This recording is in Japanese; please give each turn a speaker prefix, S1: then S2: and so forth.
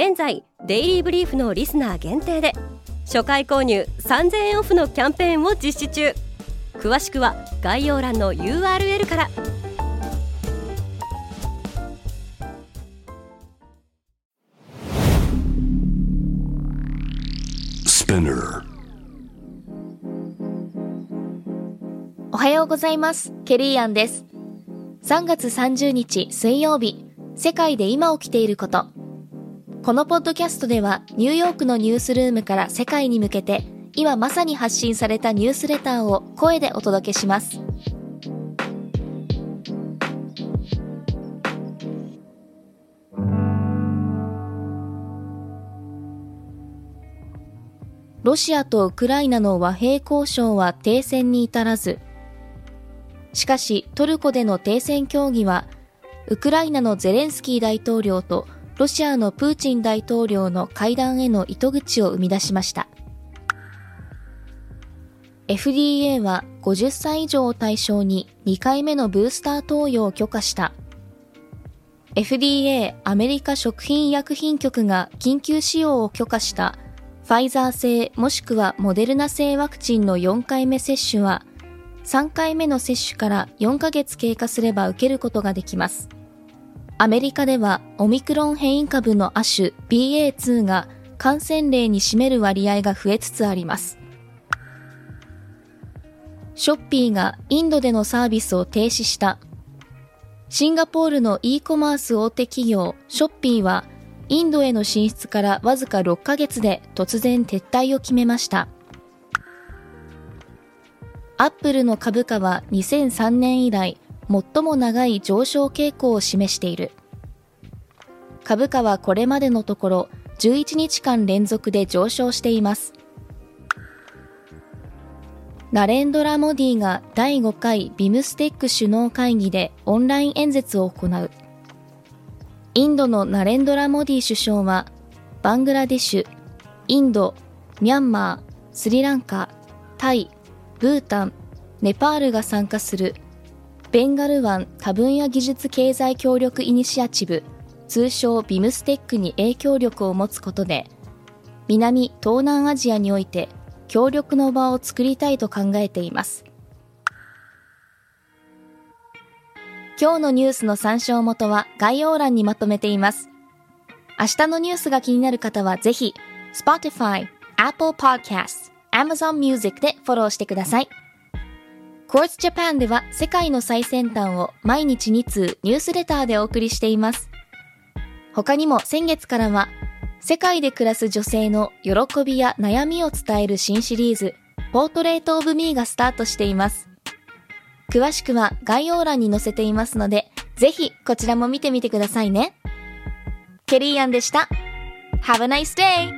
S1: 現在デイリーブリーフのリスナー限定で初回購入3000円オフのキャンペーンを実施中。詳しくは概要欄の URL から。
S2: おはようございます。ケリーアンです。3月30日水曜日世界で今起きていることこのポッドキャストではニューヨークのニュースルームから世界に向けて今まさに発信されたニュースレターを声でお届けします。ロシアとウクライナの和平交渉は停戦に至らず、しかしトルコでの停戦協議は、ウクライナのゼレンスキー大統領とロシアのプーチン大統領の会談への糸口を生み出しました。FDA は50歳以上を対象に2回目のブースター投与を許可した。FDA アメリカ食品医薬品局が緊急使用を許可したファイザー製もしくはモデルナ製ワクチンの4回目接種は3回目の接種から4ヶ月経過すれば受けることができます。アメリカではオミクロン変異株の亜種 BA2 が感染例に占める割合が増えつつあります。ショッピーがインドでのサービスを停止した。シンガポールの e コマース大手企業ショッピーはインドへの進出からわずか6ヶ月で突然撤退を決めました。アップルの株価は2003年以来最も長い上昇傾向を示している。株価はこれまでのところ11日間連続で上昇しています。ナレンドラ・モディが第5回ビムステック首脳会議でオンライン演説を行う。インドのナレンドラ・モディ首相は、バングラデシュ、インド、ミャンマー、スリランカ、タイ、ブータン、ネパールが参加するベンガル湾多分野技術経済協力イニシアチブ通称ビムステックに影響力を持つことで南東南アジアにおいて協力の場を作りたいと考えています今日のニュースの参照元は概要欄にまとめています明日のニュースが気になる方はぜひ Spotify、Apple Podcast、Amazon Music でフォローしてください。Quartz Japan では世界の最先端を毎日2通ニュースレターでお送りしています。他にも先月からは世界で暮らす女性の喜びや悩みを伝える新シリーズポートレートオブミーがスタートしています。詳しくは概要欄に載せていますので、ぜひこちらも見てみてくださいね。ケリーアンでした。Have a nice day!